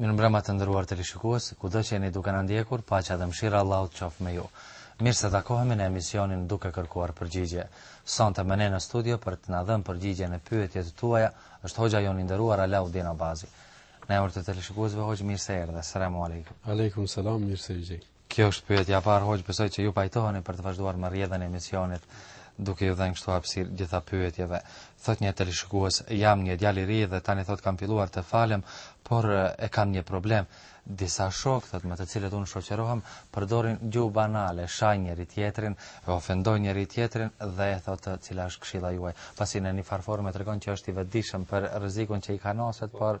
Mirëmbrëma të nderuar teleshikues, kudo që jeni duke na ndjekur, paqja dhe mëshira e Allahut qoftë me ju. Mirë se takohemi në emisionin Duke kërkuar përgjigje. Sonte me ne në studio për të na dhënë përgjigje në pyetjet e tuaja është hoxha jonë i nderuar Alaudin Abazi. Në emër të teleshikuesve hoxhë mirë se erdhe. Selam alejkum. Aleikum selam, mirë se ju gjej. Kjo është pyetja e parë, hoxhë, besoj që ju pajtoheni për të vazhduar me rrjedhën e emisionit, duke ju dhënë kështu hapësirë gjitha pyetjeve. Thot një teleshikues, jam një djalë i ri dhe tani thot kam filluar të falem, por e kam një problem. Disa shokë, thot me të cilët unë shoqërohem, përdorin gjuhë banale, shajnë njëri tjetrin, e ofendojnë njëri tjetrin dhe e thot cila është këshilla juaj. Pasi në një farë forme tregon që është i vetëdijshëm për rrezikun që i kanoset, por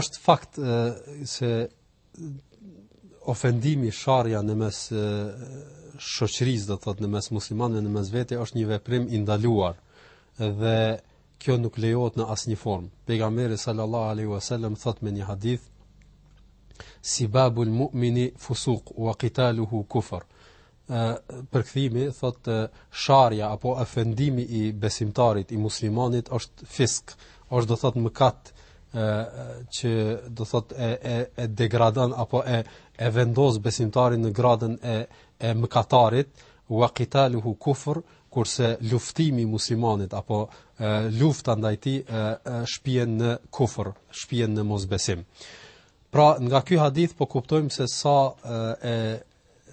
është fakt se ofendimi sharja në mes shoqërisë do të thotë në mes muslimanëve në mes vete është një veprim i ndaluar dhe kjo nuk lejohet në asnjë formë. Pejgamberi sallallahu alaihi wasallam thot me një hadith Sibabul mu'mini fusuq wa qitaluhu kufr. përkthimi thotë sharja apo ofendimi i besimtarit i muslimanit është fisk, është do thotë mëkat që do thotë e e e degradon apo e e vendos besimtarin në gradën e e mëkatarit wa qitaluhu kufr kurse luftimi i muslimanit apo lufta ndaj tij shpien në kufër, shpien në mosbesim. Pra, nga ky hadith po kuptojmë se sa e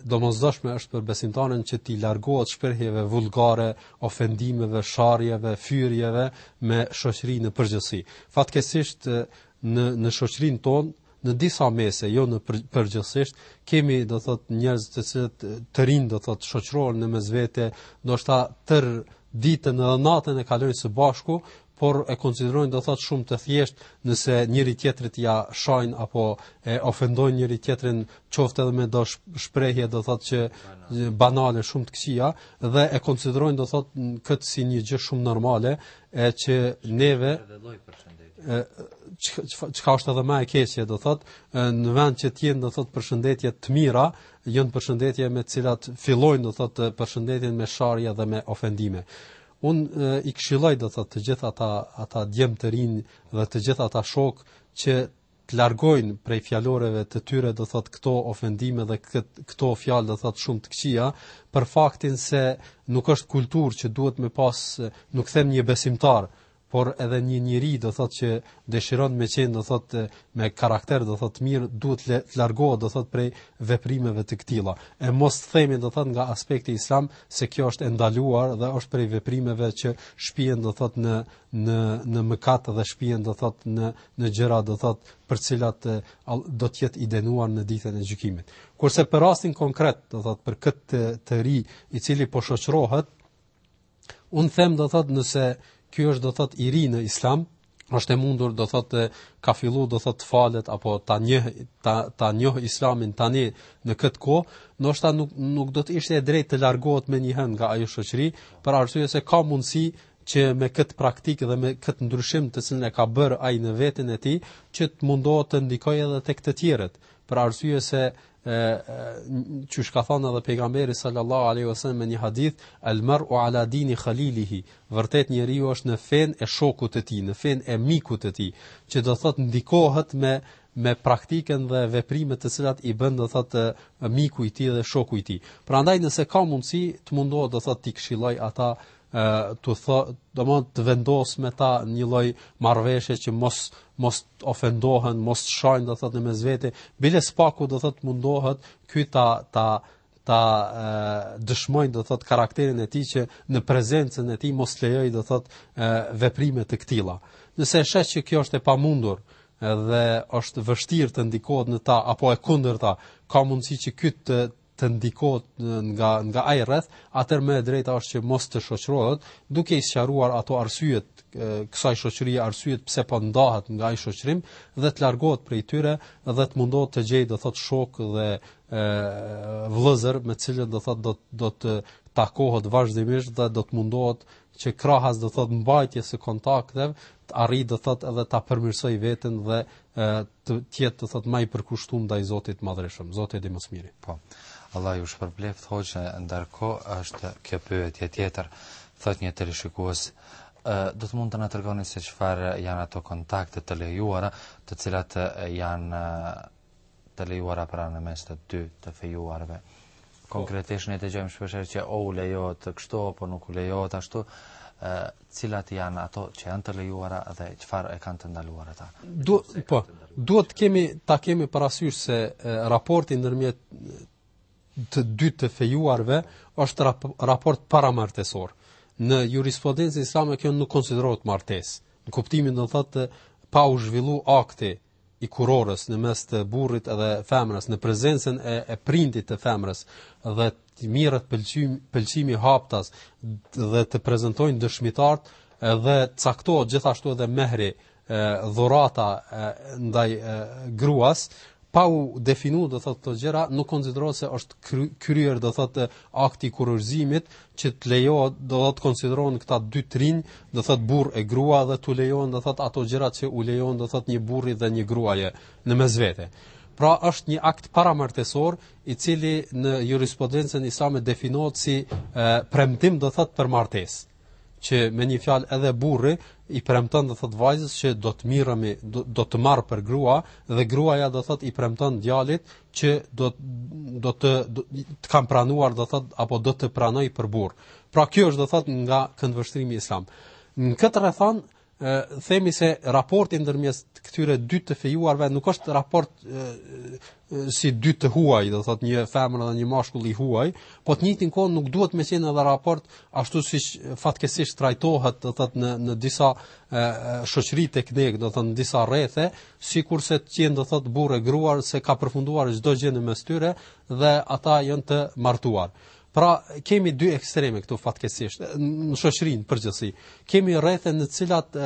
domosdoshme është për besimtarin që t'i largohet shprehjeve vulgare, ofendimeve, sharjeve, fyrjeve me shoqërinë në përgjithësi. Fatkesisht në në shoqërinë tonë në disa mese, jo në përgjithësisht, kemi do thot njerëz të cilët të rinj do thot shoqërohen në mes vete, ndoshta tër ditën edhe natën e kalojnë së bashku, por e konsiderojnë do thot shumë të thjesht nëse njëri tjetrit ja shajnë apo e ofendojnë njëri tjetrin qoftë edhe me do shprehje do thot që banale shumë të këqija dhe e konsiderojnë do thot këtë si një gjë shumë normale e që neve çka është edhe më e keqja do thot në vend që të jenë do thot përshëndetje të mira janë përshëndetje me të cilat fillojnë do thot përshëndetjen me sharje dhe me ofendime Un i këshilloj do thot të gjithë ata ata djem të rinj dhe të gjithë ata shok që të largojnë prej fjaloreve të tyre do thot këto ofendime dhe këto fjalë do thot shumë të këqija për faktin se nuk është kulturë që duhet me pas nuk them një besimtar por edhe një njeri do thotë që dëshiron me qenë do thotë me karakter do thotë mirë duhet të largohet do thotë prej veprimeve të këtilla e mos themi do thotë nga aspekti islam se kjo është e ndaluar dhe është prej veprimeve që shpihen do thotë në në në mëkat dhe shpihen do thotë në në gjëra do thotë për cilat do të jetë i dënuar në ditën e gjykimit kurse për rastin konkret do thotë për këtë të ri i cili po shoqërohet Unë them do thot nëse ky është do thot i ri në islam, është e mundur do thot ka fillu do thot të falet apo ta njeh ta ta njoh islamin tani në këtë kohë, ndoshta nuk nuk do të ishte e drejtë të largohet menjëherë nga ajo shoqëri, për arsye se ka mundësi që me këtë praktikë dhe me këtë ndryshim të cilën e ka bërë ai në veten e tij, që të mundohet të ndikojë edhe tek të tjerët, për arsye se qysh ka thonë edhe pejgamberi sallallahu alaihi wasallam në një hadith al mar'u ala dini khalilihi vërtet njeriu është në fen e shokut të tij në fen e mikut të tij që do thot ndikohet me me praktikën dhe veprimet të cilat i bën do thot miku i tij dhe shoku i tij prandaj nëse ka mundësi të mundohet do thot t'i këshilloj ata të thë, do thot të vendos me ta një lloj marrëveshje që mos t'ofendohen, mos shajnë do thotë në mes vete, bile s'paku do thotë mundohet ky ta ta ta dëshmojnë do thot karakterin e tij që në prezencën e tij mos t'lejoj do thot veprime të këtilla. Nëse e sheh që kjo është e pamundur dhe është vështirë të ndikohet në ta apo e kundërta, ka mundësi që ky të të ndikohet nga nga ai rreth, atëherë më e drejta është që mos të shoqërohet, duke i sqaruar ato arsyet kësaj shoqërie, arsyet pse po ndahet nga ai shoqërim dhe të largohet prej tyre dhe të mundohet të gjejë do thot shok dhe vëllezër me të cilët do thot do do të takohet vazhdimisht dhe do të mundohet që krahas do thot mbajtjes së kontakteve të arrijë do thot edhe ta përmirësoj veten dhe të jetë do thotë më i përkushtuar ndaj Zotit të Madhërishëm. Zoti e di më së miri. Po. Allah ju shpërbleft hoxhë, ndërkohë është kjo pyetje tjetër, thotë një teleshikues, do të mund të na tregoni se çfarë janë ato kontakte të lejuara, të cilat janë të lejuara pra në mes të dy të fejuarve. Konkretisht ne dëgjojmë shpeshherë që o u lejohet kështu apo nuk u lejohet ashtu, cilat janë ato që janë të lejuara dhe çfarë e kanë të ndaluar ata. Do po, duhet të kemi ta kemi parasysh se e, raporti ndërmjet të dy të fejuarve është rap, raport paramartesor. Në jurisprudencën islame kjo nuk konsiderohet martesë. Në kuptimin do thotë pa u zhvillu akti i kurorës në mes të burrit edhe femrës në prezencën e, e prindit të femrës dhe të miret pëlqim, pëlqimi haptas dhe të prezentojnë dëshmitart edhe caktohet gjithashtu edhe mehri dhurata ndaj gruas pa u definu do thotë këto gjëra nuk konsiderohet se është kryer do thotë akti i kurorëzimit që të lejohet do të thotë konsiderohen këta dy të rinj, do thotë burrë e grua dhe t'u lejohen do thotë ato gjërat që u lejohen do thotë një burri dhe një gruaje në mes vete. Pra është një akt paramartesor i cili në jurisprudencën islame definohet si e, premtim do thotë për martesë që me një fjalë edhe burri i premton do thot vajzës që do të mirëmi do, do të marr për grua dhe gruaja do thot i premton djalit që do do të do, të kam pranuar do thot apo do të pranoj për burr. Pra kjo është do thot nga këndvështrimi islam. Në këtë rrethanë themi se raporti ndërmjet këtyre dy të fejuarve nuk është raport e, e, si dy të huaj, do thot një femër dhe një mashkull i huaj, po të njëjtin kohë nuk duhet me qenë edhe raport ashtu siç fatkeqësisht trajtohet do thot në në disa shoqëri tek ne, do thot në disa rrethe, sikurse të jenë do thotë burrë e grua se ka përfunduar çdo gjë në mes tyre dhe ata janë të martuar. Pra kemi dy ekstreme këtu fatkeqësisht në shoqëri në përgjithësi. Kemi rrethe në të cilat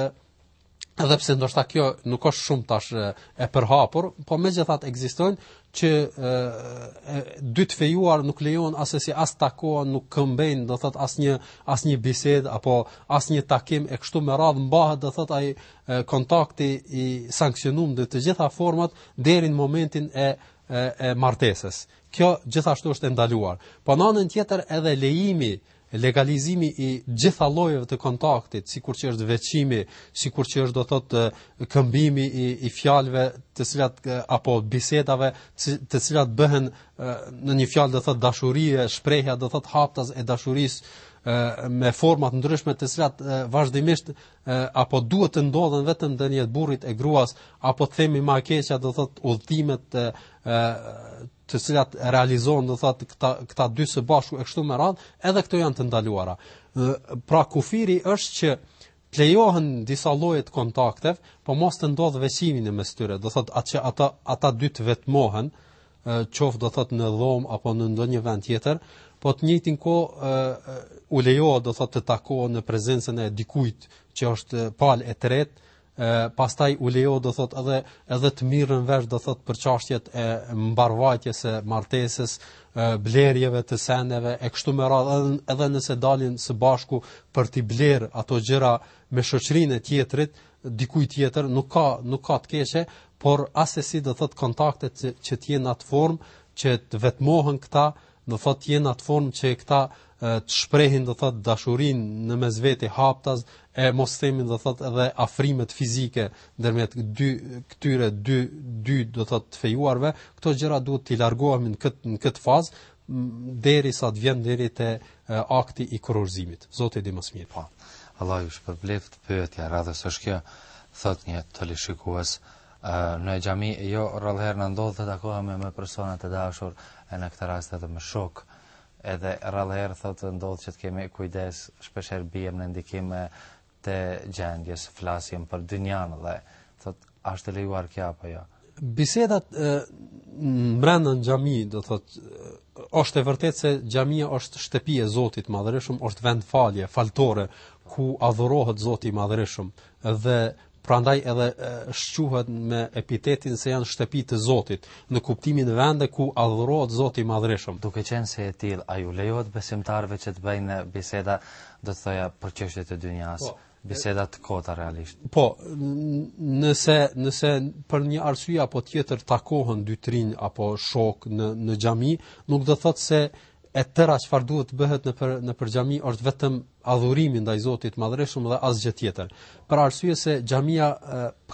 edhe pse ndoshta kjo nuk është shumë tash e përhapur, po megjithatë ekzistojnë që e, dy të fejuar nuk lejohen asesi as takohen, nuk këmbejnë, do thot asnjë asnjë bisedë apo asnjë takim e kështu me radhë mbahet do thot ai kontakti i sanksionum në të gjitha format deri në momentin e e, e martesës. Kjo gjithashtu është e ndaluar. Po në anën tjetër edhe lejimi legalizimi i gjitha llojeve të kontaktit, sikur që është veçimi, sikur që është do thotë këmbimi i i fjalëve, të cilat apo bisedave, të cilat bëhen në një fjalë do thotë dashurie, shprehja do thotë haptas e dashurisë me forma të ndryshme të cilat vazhdimisht ë apo duhet të ndodhen vetëm ndërmjet burrit e gruas apo të themi më e keqja do thot udhëtimet ë të cilat realizojnë do thot këta këta dy së bashku e kështu me radh edhe këto janë të ndaluara pra kufiri është që të lejohen disa lloje të kontaktev po mos të ndodh veçimi në mes tyre do thot atë që ata ata dy të vetmohen qoftë do thot në dhom apo në ndonjë vend tjetër, po të njëjtin kohë u lejohet do thot të takohen në prezencën e dikujt që është palë e tretë, pastaj u lejohet do thot edhe edhe të miren vesh do thot për çështjet e mbarvajtjes së martesës, blerjeve të sendeve e kështu me radhë edhe, edhe nëse dalin së bashku për t'i bler ato gjëra me shoqërinë e tjetrit, dikujt tjetër, nuk ka nuk ka të keqe, por asesi do thot kontaktet që, që të jenë atë formë që të vetmohen këta, do thot të jenë atë formë që këta të shprehin do thot dashurinë në mes vete haptas e mos themin do thot edhe afrimet fizike ndërmjet dy këtyre dy dy do thot të fejuarve këto gjëra duhet t'i largohemi në këtë në këtë fazë derisa të vjen deri te akti i kurorëzimit. Zoti di më së miri. Po. Allah ju shpërbleftë pyetja e radhës është kjo, thot një teleshikues në xhami jo rrallëherë na ndodh të takohem me persona të dashur e në këtë rast edhe me shokë edhe rrallëherë thotë ndodh që të kemi kujdes shpeshherë biem në ndikim të gjendjes, flasim për dynjan dhe thot është e lejuar kjo apo jo. Bisedat brenda në xhami, do thot është e vërtetë se xhamia është shtëpi e Zotit të Madhërishëm, është vend falje, faltore ku adhurohet Zoti i Madhërishëm dhe prandaj edhe shquhet me epitetin se janë shtëpi të Zotit, në kuptimin vende ku adhurohet Zoti i Madhëreshëm. Duke qenë se e tillë, a ju lejohet besimtarëve që të bëjnë biseda do të thoja për çështjet e dynjas, po, biseda të kota realisht. Po, nëse nëse për një arsye apo tjetër takohen dy të rinj apo shokë në në xhami, nuk do thotë se e tëra çfarë duhet të bëhet nëpër nëpër xhami është vetëm adhurimi ndaj Zotit të Madhërishëm dhe asgjë tjetër. Për arsye se xhamia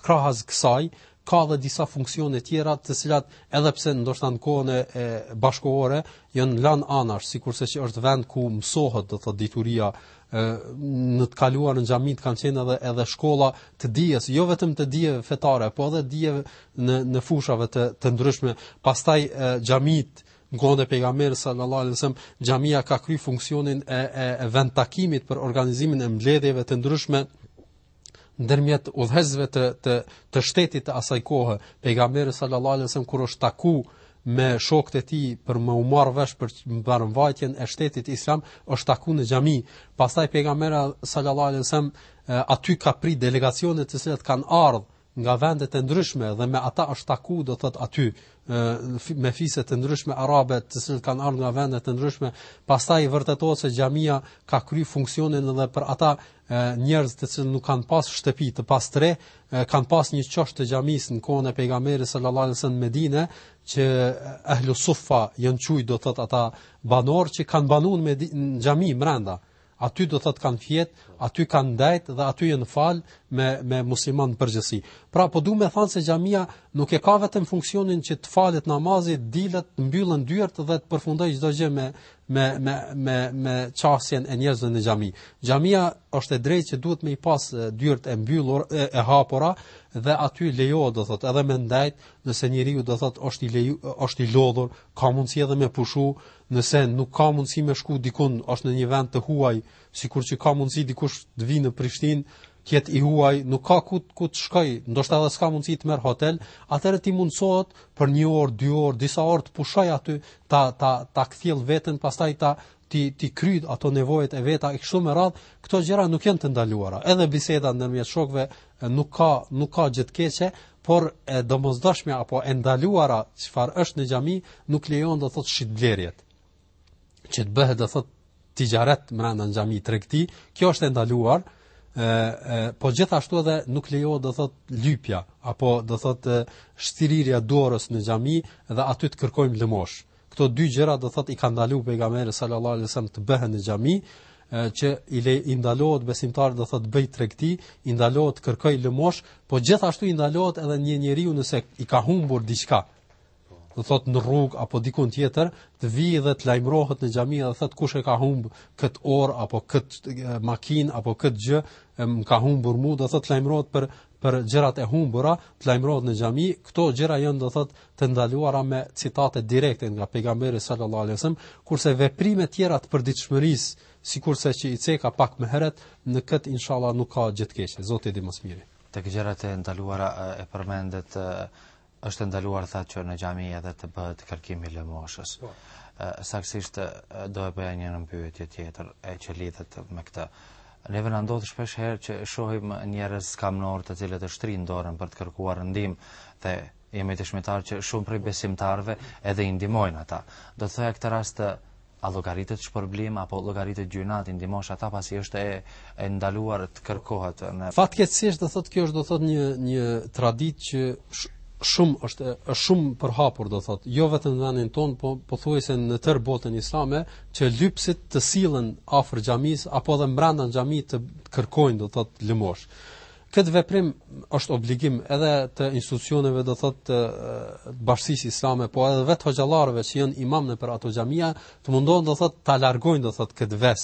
krahas kësaj ka edhe disa funksione tjera të cilat edhe pse ndoshta në kohën e bashkëkohore janë lënë anash, sikurse që është vend ku mësohet do të thotë dituria në të kaluarën xhamitë kanë qenë edhe edhe shkolla të dijes, jo vetëm të dijeve fetare, po edhe dijeve në në fushave të të ndryshme. Pastaj xhamitë në kohën e pejgamberit sallallahu alajhi wasallam xhamia ka kry funksionin e e, e vendtakimit për organizimin e mbledhjeve të ndryshme ndërmjet udhëheqësve të të të shtetit të asaj kohe, pejgamberi sallallahu alajhi wasallam kur është taku me shokët e tij për me u marr vesh për mbarëvajtjen e shtetit islam, është taku në xhami. Pastaj pejgamberi sallallahu alajhi wasallam aty ka prit delegacione të cilat kanë ardhur nga vendet e ndryshme dhe me ata është taku do thot aty me fise të ndryshme arabe të cilat kanë ardhur nga vende të ndryshme pastaj vërtetohet se xhamia ka kry funksionin edhe për ata njerëz të cilët nuk kanë pas shtëpi të pastrehë kanë pas një qosh të xhamisë në kohën e pejgamberit sallallahu alajhi wasallam në Medinë që ahlu suffa janë quj do thot ata banorë që kanë banuar në xhami brenda aty do thotë kanë fjet, aty kanë ndejt dhe aty janë fal me me musliman përgjithësi. Pra po duam të thonë se xhamia nuk e ka vetëm funksionin që të falet namazi, dilet, të mbyllen dyert dhe të përfundojë çdo gjë me me me me me qasjen e njerëzve në xhami. Xhamia është e drejtë që duhet me i pas dyert e mbyllur e, e hapura dhe aty lejohet do thotë edhe me ndejt, nëse njeriu do thotë është i leju, është i lodhur, ka mundësi edhe me pushu, Nëse nuk ka mundësi me shku dikund, është në një vend të huaj, sikur që ka mundësi dikush të vijë në Prishtinë, të jetë i huaj, nuk ka ku ku të shkoj, ndoshta edhe s'ka mundësi të merr hotel, atëherë t'i mundsohet për një orë, dy orë, disa orë të pushoj aty, ta ta ta kthjell veten, pastaj ta t'i t'i kryj ato nevojat e veta e kështu me radh, këto gjëra nuk janë të ndaluara. Edhe biseda ndërmjet shokëve nuk ka nuk ka gjë të keqe, por e domosdoshme apo e ndaluara çfarë është në xhami nuk lejohen do thotë shitblerjet. Që të bëhet do thotë tixharet brenda në xhami tregti, kjo është e ndaluar. ë po gjithashtu edhe nuk lejohet do thot lypja apo do thot shtrirja e dorës në xhami dhe aty të kërkojmë lëmosh. Këto dy gjëra do thotë i ka ndaluar pejgamberi sallallahu alajhi wasallam të bëhen në xhami, që i le i ndalohet besimtarit do thotë të bëj tregti, i ndalohet të kërkoj lëmosh, po gjithashtu i ndalohet edhe një njeriu nëse i ka humbur diçka do thot në rrugë apo diku tjetër, të vijë dhe të lajmërohet në xhami dhe thot kush e ka humb kët orë apo kët makinë apo kët gjë, më ka humbur mua, do thot të lajmërohet për për gjërat e humbura, të lajmërohet në xhami, këto gjëra janë do thotë të ndaluara me citate direkte nga pejgamberi sallallahu alajhi wasallam, kurse veprime të tjera të përditshmërisë, sikurse që i ceka pak më herët, në këtë inshallah nuk ka gjë të keqe. Zoti e di më së miri. Tek gjërat e ndaluara e përmendët Është e ndaluar thatë që në xhami edhe të bëhet kërkimi i lëmoshës. Po. Saksisht do e bëja një nënpyetje tjetër e që lidhet me këtë. Neve na ndodh shpesh herë që shohim njerëz skamnorë të cilët e shtrijnë dorën për të kërkuar ndihm dhe jemi dëshmitarë që shumë prej besimtarve edhe i ndihmojnë ata. Do të thoja këtë rast të A llogaritet shpërblim apo llogaritet gjynah t'i ndihmosh ata pasi është e e ndaluar të kërkohet në Fatkeqësisht do thotë kjo është do thotë një një traditë që shumë është është shumë përhapur do thotë, jo vetëm në vendin ton, po pothuajse në tërë botën islame, që lypsit të sillen afër xhamisë apo edhe brenda xhamisë të kërkojnë do thotë lëmosh. Këtë veprim është obligim edhe të institucioneve do thotë të bashkësisë islame, po edhe vetë hoxhallarëve që janë imam nëpër ato xhamia, të mundohen do thotë ta largojnë do thotë këtë ves,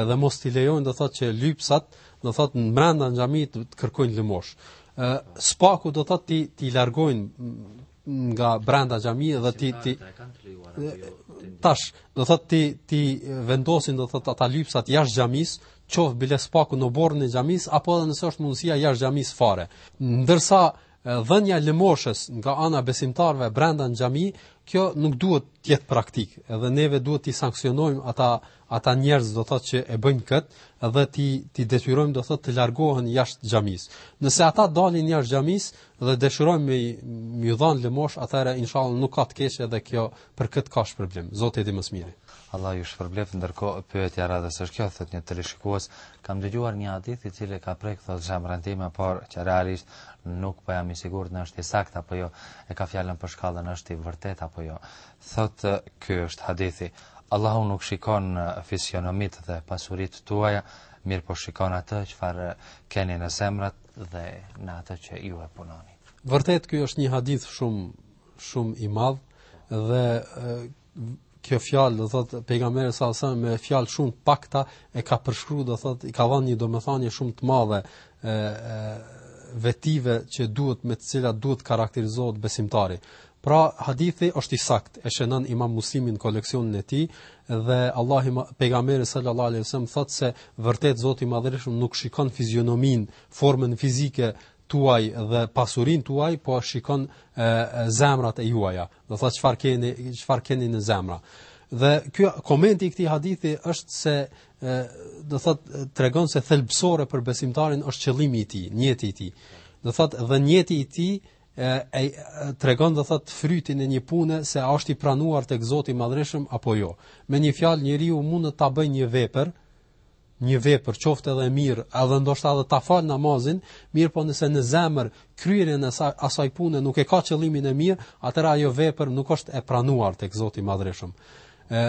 edhe mos t'i lejojnë do thotë që lypsat do thotë në brenda në xhami të kërkojnë lëmosh. Ë së paku do thotë t'i t'i largojnë nga brenda xhamisë dhe ti ti tash do thot t'i t'i vendosin do thot ata lypsat jashtë xhamisë qoft bile s'paku në oborrin e xhamisë apo edhe nëse është mundësia jashtë xhamisë fare ndërsa dhënia e lëmoshës nga ana e besimtarëve brenda në xhami kjo nuk duhet të jetë praktikë edhe neve duhet t'i sanksionojmë ata Ata njerëz do thotë që e bëjnë këtë dhe t'i t'i detyrojmë do thotë të largohen jashtë xhamisë. Nëse ata dalin jashtë xhamisë dhe dëshirojmë me ju dhën lëmoshë, atëherë inshallah nuk ka të keq edhe kjo për këtë ka shpërblim. Zoti e di më së miri. Allahu ju shpërbleftë ndërkohë pyetja e radhës është kjo thotë një teleshikues kam dëgjuar një hadith i cili ka prek thotë zemrën time po që realisht nuk jam i sigurt nëse është i saktë apo jo e ka fjalën për shkallën është i vërtetë apo jo Thotë, ky është hadithi. Allahu nuk shikon fizionomitë dhe pasuritë tuaja, mirëpo shikon atë çfarë keni në zemrat dhe në atë që ju e punoni. Vërtet, ky është një hadith shumë, shumë i madh dhe kjo fjalë do thot pejgamberi sallallahu alaihi wasallam me fjalë shumë të pakta e ka përshkru do thot i ka dhanë një domethanie shumë të madhe e, e vetive që duhet me të cilat duhet të karakterizohet besimtari. Pra hadithi është i saktë, e shënon Imam Muslimi në koleksionin e tij dhe Allahu pejgamberi sallallahu alaihi wasallam thotë se vërtet Zoti i Madhërishëm nuk shikon fizionominë, formën fizike tuaj dhe pasurinë tuaj, po shikon e, e, zemrat e juaja. Do thotë çfarë keni, çfarë keni në zemra. Dhe ky komenti i këtij hadithi është se e, do thot tregon se thelbësore për besimtarin është qëllimi i tij, nijeti i tij. Do thot dhe nijeti i tij e tregon do thot frytin e një pune se a është i pranuar tek Zoti i Madhërishëm apo jo. Me një fjalë njeriu mundet ta bëjë një vepër një vepër, qoftë edhe e mirë, edhe ndoshta edhe ta falë namazin, mirëpo nëse në zemër kryerja e asaj, asaj pune nuk e ka qëllimin e mirë, atëherë ajo vepër nuk është e pranuar tek Zoti i Madhërishëm. Ë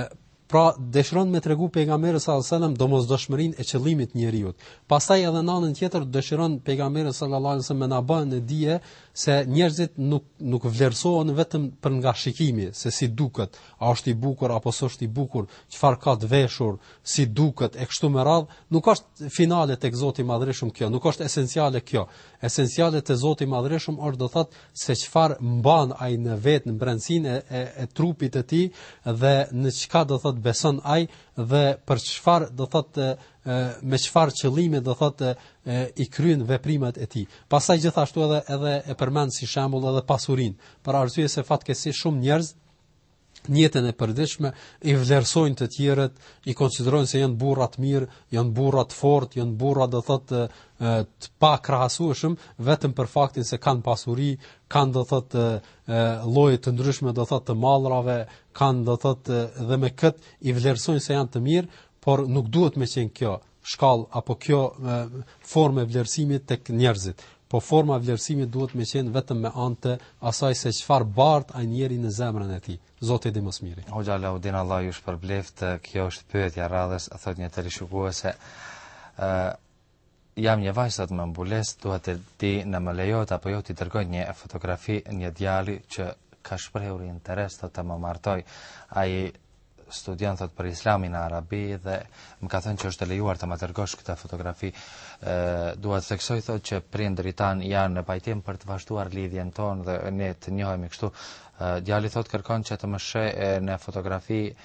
pra dëshiron me tregu pejgamberi sallallahu alajhi wasallam domosdoshmërinë e qëllimit te njeriu. Pastaj edhe në anën tjetër dëshiron pejgamberi sallallahu alajhi wasallam me na bën në dije se njerëzit nuk nuk vlerësohen vetëm për nga shikimi, se si duket, a është i bukur apo s'është i bukur, çfarë ka të veshur, ë si duket e kështu me radhë, nuk është finale tek Zoti i Madhërishëm kjo, nuk është esenciale kjo. Esenciale te Zoti i Madhërishëm është do thotë se çfarë mban ai në vete në brendësinë e, e, e trupit të tij dhe në çka do thotë beson ai dhe për çfarë do thotë me çfarë qëllimi do thotë i kryen veprimet e tij. Pastaj gjithashtu edhe edhe e përmend si shembull edhe pasurinë, për arsye se fatkeqësisht shumë njerëz në jetën e përditshme i vlerësojnë të tjerët, i konsiderojnë se janë burra të mirë, janë burra të fortë, janë burra do thotë të pakrahasueshëm vetëm për faktin se kanë pasuri, kanë do thotë lloje të ndryshme do thotë të mallrave, kanë do thotë dhe me këtë i vlerësojnë se janë të mirë, por nuk duhet me qenë kjo. shkallë apo kjo formë e vlerësimit tek njerëzit. Po forma e vlerësimit duhet me qenë vetëm me anë të asaj se çfarë bart ai njeri në zemrën e tij. Zoti di më së miri. Hoxha Laudin Allah ju shpërbleftë. Kjo është pyetja e radhës, thotë një teleshikuese. ë Jam një vajzë thotë me mbulesë, dua të di në më lejohet apo jo t'i dërgoj një fotografi një djali që ka shprehur interes të të më martojë. Ai studion thotë për islamin në Arabi dhe më ka thënë që është e lejuar të më dërgosh këtë fotografi. E, duhet të theksoj thotë që prindërit tanë janë në pajtim për të vazhduar lidhjen tonë dhe ne të njohemi kështu. E, djali thotë kërkon që të më sheh në fotografi e,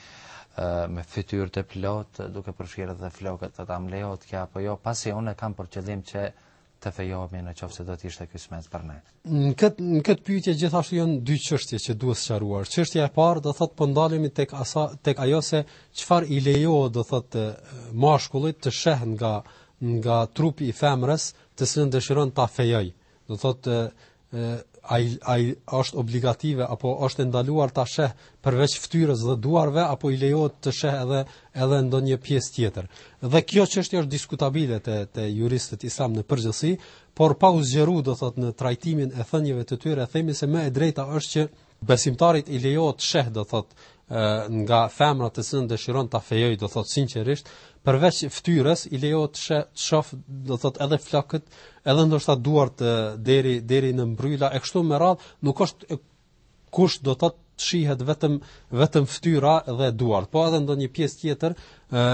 me fytyrë të plotë duke përfshirë edhe flokët thotë a më lejohet kjo apo jo pasi unë kam për qëllim që të fejohemi në qoftë se do të ishte kësmet për ne. Në këtë në këtë pyetje gjithashtu janë dy çështje që duhet sqaruar. Çështja e parë do thotë po ndalemi tek asa tek ajo se çfarë i lejohet do thotë mashkullit të sheh nga nga trupi i femrës, të cilën dëshiron ta fejojë. Do thotë a a është obligative apo është e ndaluar ta sheh përveç fytyrës dhe duarve apo i lejohet të sheh edhe edhe ndonjë pjesë tjetër. Dhe kjo çështje është diskutabile te te juristët islam në përgjithësi, por pa u zgjeruar do thotë në trajtimin e thënieve të tyre themi se më e drejta është që Besimtarit i lejohet të sheh do thotë nga femra të cilën dëshiron ta fejojë do thotë sinqerisht, përveç fytyrës i lejohet të shof do thotë edhe flokët, edhe ndoshta duart deri deri në mbryla e kështu me radhë, nuk është kusht do thotë të shihet vetëm vetëm fytyra dhe duart, po edhe ndonjë pjesë tjetër, ë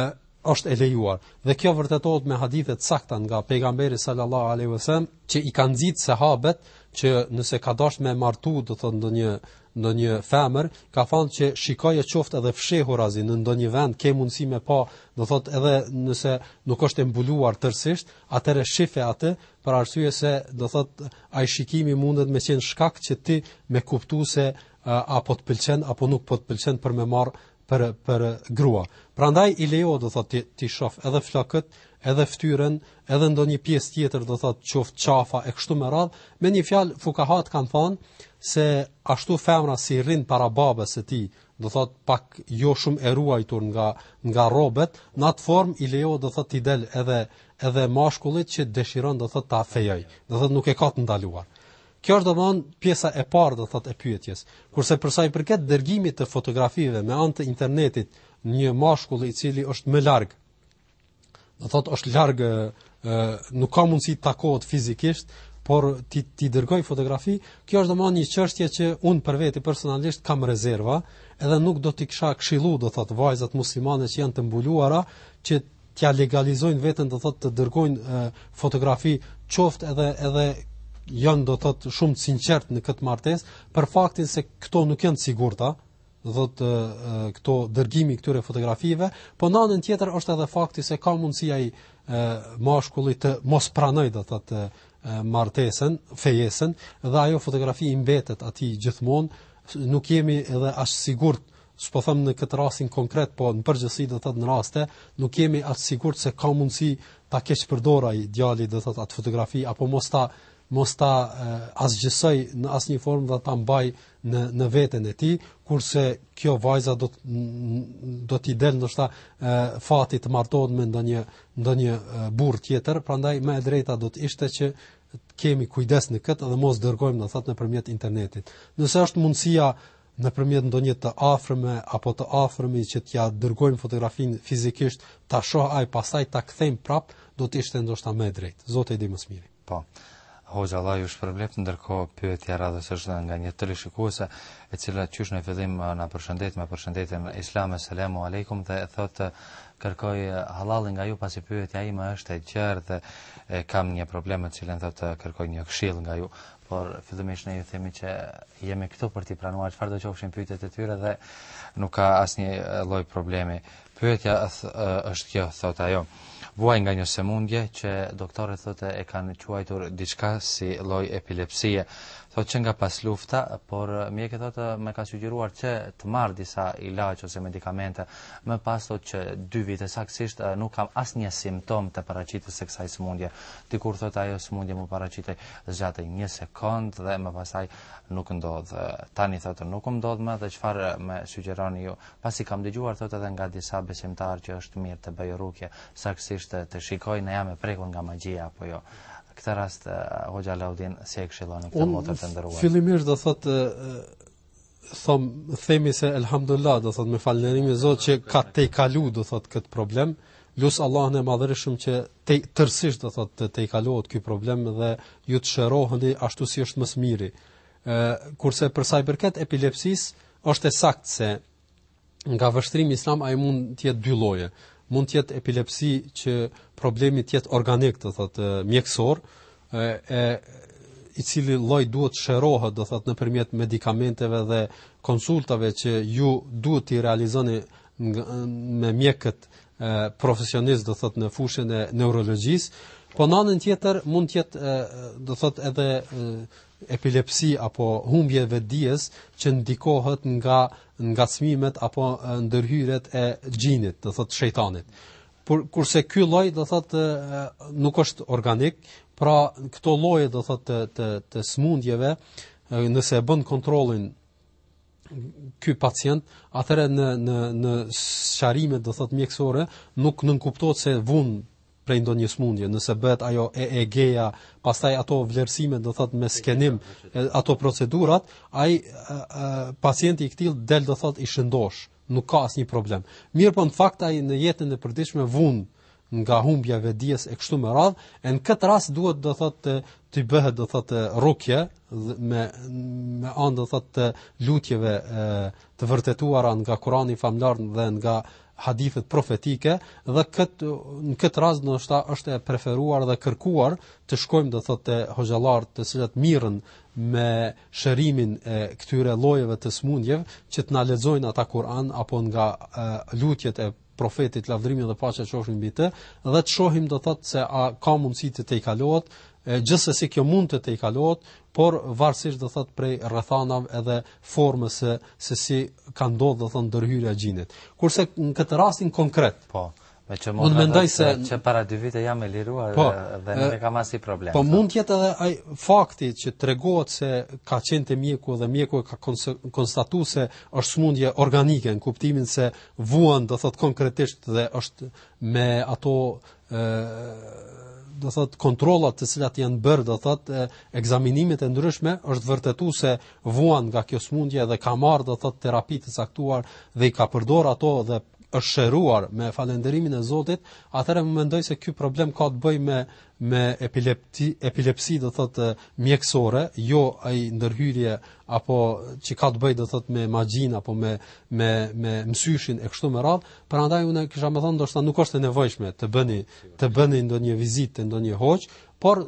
është e lejuar. Dhe kjo vërtetohet me hadithe të sakta nga pejgamberi sallallahu alaihi wasallam që i ka nxit sahabët që nëse ka dashur me martu, do të thotë ndonjë ndonjë femër, ka thënë që shikoje qoftë edhe fshehurazi në ndonjë vend ke mundësi me pa, do të thotë edhe nëse nuk është e mbuluar tërësisht, atëherë shife atë për arsye se do të thotë ai shikimi mundet me qenë shkak që ti me kuptu se a po të pëlqen apo nuk po të pëlqen për me marr për për grua. Prandaj i lejohet do thotë t'i, t'i shof edhe flokët, edhe fytyrën, edhe ndonjë pjesë tjetër do thotë qoftë qafa e kështu me radhë, me një fjalë fukahat kanë thënë se ashtu femra si rrin para babës së tij, do thotë pak jo shumë e ruajtur nga nga rrobet, në atë formë i lejohet do thotë t'i del edhe edhe mashkullit që dëshiron do thotë ta fejojë. Do thotë nuk e ka të ndaluar. Kjo është domthon pjesa e parë do thotë e pyetjes. Kurse për sa i përket dërgimit të fotografive me anë të internetit, një mashkull i cili është më larg. Do thotë është larg ë nuk ka mundësi të takohet fizikisht, por t'i t'i dërgojë fotografi, kjo është domthon një çështje që un për vete personalisht kam rezerva, edhe nuk do t'i kisha këshillu do thotë vajzat muslimane që janë të mbuluara që t'ia legalizojnë veten do thotë të dërgojnë e, fotografi qoftë edhe edhe janë do thotë shumë të sinqertë në këtë martesë për faktin se këto nuk janë të sigurta do thotë këto dërgimi i këtyre fotografive po në anën tjetër është edhe fakti se ka mundësi ai mashkulli të mos pranojë do thotë martesën fejesën dhe ajo fotografi i mbetet atij gjithmonë nuk jemi edhe as sigurt s'po them në këtë rastin konkret, po në përgjithësi do thotë në raste, nuk jemi as sigurt se ka mundësi ta keqpërdorë ai djali do thotë atë fotografi apo mos ta mos ta asgjësojë në asnjë formë dhe ta mbajë në në veten e tij, kurse kjo vajza do do t'i dalë ndoshta fati të martohet me ndonjë ndonjë burrë tjetër, prandaj më e drejta do të ishte që të kemi kujdes në këtë dhe mos dërgojmë do thotë nëpërmjet internetit. Nëse është mundësia nëpërmjet ndonjë të afërme apo të afërmi që t'ia dërgojmë fotografinë fizikisht, ta shohë ai pastaj ta kthejmë prap, do të ishte ndoshta më e drejtë. Zoti e di më së miri. Po. Hoxhë Allahu ju shpërbleftë ndërkohë pyetja e radhës është nga një teleshikuese e cila qysh në fillim uh, na përshëndet me përshëndetjen islame selamu alejkum dhe thotë kërkoj uh, hallallin nga ju pasi pyetja ime është e gjerë dhe e, kam një problem me të cilin thotë uh, kërkoj një këshillë nga ju por fillimisht ne ju themi që jemi këtu për t'i pranuar çfarëdo qofshin pyetjet e tyre dhe nuk ka asnjë lloj problemi. Pyetja është kjo, thot ajo. Vuaj nga një sëmundje që doktorët thotë e kanë quajtur diçka si lloj epilepsie. Thotë që nga paslufta, por mjekët thotë më kanë sugjeruar që të marr disa ilaçe ose medikamente. Më pas thotë që dy vite saktësisht nuk kam asnjë simptomë të paraqitjes së kësaj sëmundje. Dikur thotë kjo sëmundje më paraqitej. zgjaste një sekond dhe më pastaj nuk ndodh. Tani thotë nuk më ndodh më dhe çfarë më sugjeroni ju? Pasi kam dëgjuar thotë edhe nga disa besimtarë që është mirë të bëj rukje, saktësisht të shikoj në jam e prekur nga magjia apo jo. Këtë rast Hoxhë Alaudin si e këshilloni këtë motër të nderuar? Fillimisht do thotë thom themi se elhamdulilah do thot me falënderu Zotin që ke tejkalu do thot kët problem lus Allahun e madhërishëm që te tërësisht do thot të tejkalohet ky problem dhe ju të shëroheni ashtu si është më së miri ë kurse për sa i përket epilepsisë është e saktë se nga vështrimi islam ai mund të jetë dy lloje. Mund të jetë epilepsi që problemi të jetë organik, do thotë mjekësor, e, e i cili lloj duhet të shërohet, do thotë nëpërmjet medikamenteve dhe konsultave që ju duhet t'i realizoni me mjekët profesionist do thot në fushën e neurologjisë, po në anën tjetër mund të jetë do thot edhe epilepsi apo humbje e vetëdijes që ndikohet nga ngacmimet apo ndërhyrjet e xhinit, do thotë shejtanit. Por kurse ky lloj do thotë nuk është organik, pra këto lloje do thotë të të, të smundjeve nëse e bën kontrollin ky pacient, atëherë në në në sqarimet do thotë mjekësore nuk nënkuptohet se vuan prej ndonjë smundje, nëse bëhet ajo EEG-ja, pastaj ato vlerësime, do thot me skenim, ato procedurat, ai pacienti i këtill del do thot i shëndosh, nuk ka asnjë problem. Mirëpo në fakt ai në jetën e përditshme vuan nga humbja e vetëdijes e kështu me radh, e në këtë rast duhet do thot të të bëhet do thot rukje me me anë do thot të lutjeve e, të vërtetuara nga Kurani famëlartë dhe nga hadithet profetike dhe kët në këtë rast ndoshta është e preferuar dhe e kërkuar të shkojmë do thotë te hoxhallarët të cilët merren me shërimin e këtyre llojeve të smundjeve që të na lexojnë ata Kur'an apo nga e, lutjet e profetit lavdrimi dhe paqja qofshin mbi të dhe të shohim do thotë se a ka mundësi të tejkalohet gjithsesi kjo mund të tejkalohet por varësisht do thot prej rrethanav edhe formës se se si ka ndodhur do thot ndërhyrja e xhinit. Kurse në këtë rastin konkret. Po. Meqë mund mendoj se që para dy vite jam e liruar po, dhe nuk e kam asnjë problem. Po mund të jetë edhe ai fakti që tregohet se ka qenë te mjeku dhe mjeku e ka konstatuar se është smundje organike në kuptimin se vuan do thot konkretisht dhe është me ato ë do thot kontrollat të cilat janë bërë do thot ekzaminimet e ndryshme është vërtetuar se vuan nga kjo smundje dhe ka marrë do thot terapi të caktuar dhe i ka përdor ato dhe është shëruar me falënderimin e Zotit, atëherë më mendoj se ky problem ka të bëjë me me epilepsi, epilepsi do thotë mjekësore, jo ai ndërhyrje apo që ka të bëjë do thotë me magjinë apo me me me mësyshin e kështu me radhë, Prandaj unë kisha më thënë ndoshta nuk është e nevojshme të bëni të bëni ndonjë vizitë te ndonjë hoxh, por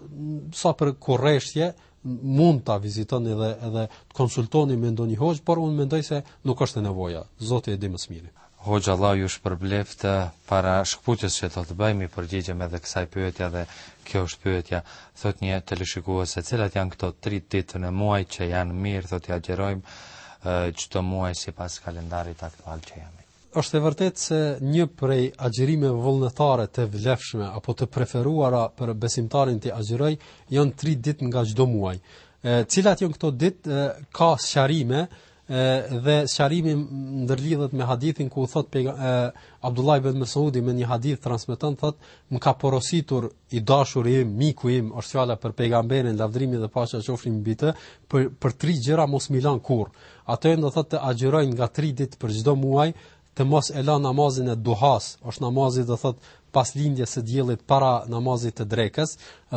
sa për kureshtje mund ta vizitoni dhe edhe të konsultoni me ndonjë hoxh, por unë mendoj se nuk është e nevoja. Zoti e di më së miri. Hoxha Allah ju shpërbleftë para shkëputjes që do të bëjmë i përgjigjem edhe kësaj pyetje dhe kjo është pyetja thot një teleshikues se cilat janë këto tri ditë në muaj që janë mirë thot t'i agjërojmë çdo muaj sipas kalendarit aktual që jemi. Është e vërtetë se një prej agjërimeve vullnetare të vlefshme apo të preferuara për besimtarin t'i agjërojë janë tri ditë nga çdo muaj. E cilat janë këto ditë ka sqarime dhe sqarimi ndërlidhet me hadithin ku thot pega, e, Abdullah ibn Mas'udi me një hadith transmeton thot më ka porositur i dashuri im, miku im, është fjala për pejgamberin lavdrimi dhe paqja qofshin mbi të, për për tri gjëra mos m'i lan kurr. Atë do thotë të agjëroj nga tri ditë për çdo muaj, të mos e la namazin e duhas, është namazi do thotë pas lindjes së diellit para namazit të drekës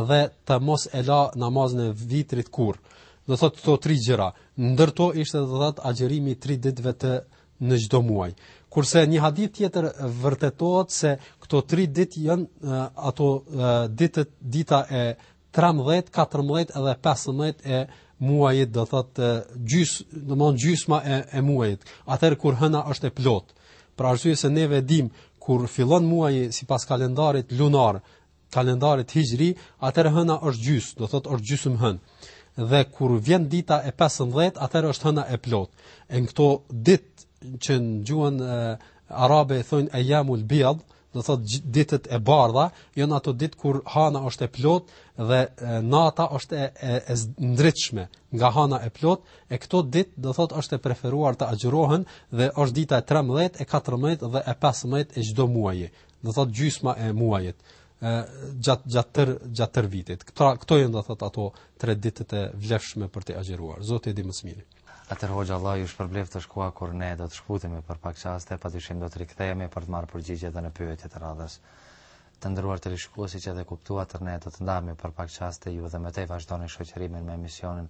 dhe të mos e la namazin e vitrit kurr. Do thotë këto tri gjëra. Ndër to ishte do thotë agjërimi i tri ditëve të në çdo muaj. Kurse një hadith tjetër vërtetohet se këto tri ditë janë ato ditët dita e 13, 14 dhe 15 e muajit, do thotë gjys, domethënë gjysma e e muajit. Atëherë kur hëna është e plot. Për arsye se ne e dim kur fillon muaji sipas kalendarit lunar, kalendarit hixhri, atëherë hëna është gjys, do thotë është gjysmë hënë. Dhe kur vjen dita e 15, atëherë është hëna e plot. Në këto ditë që në gjuhën arabe i thonë ejamul bijad, do thotë ditët e bardha, janë ato ditë kur hëna është e plot dhe nata është e, e, e ndritshme nga hëna e plot, e këto ditë do thotë është e preferuar të agjërohen dhe është dita e 13, e 14 dhe e 15 e çdo muaji. do thot gjysma e muajit gjatë gjatë tër gjatë tër vitit. Këto këto janë do thot ato tre ditët e vlefshme për të agjëruar. Zoti e di më së miri. Atëherë hoxha Allah ju shpërbleftë. Është koha kur ne do të shkëputemi për pak çaste, pa dyshim do të rikthehemi për të marrë përgjigje edhe në pyetjet e radhës. Të nderuar teleshikues siç edhe kuptuat ne do të ndahemi për pak çaste ju dhe më tej vazhdoni shoqërimin me emisionin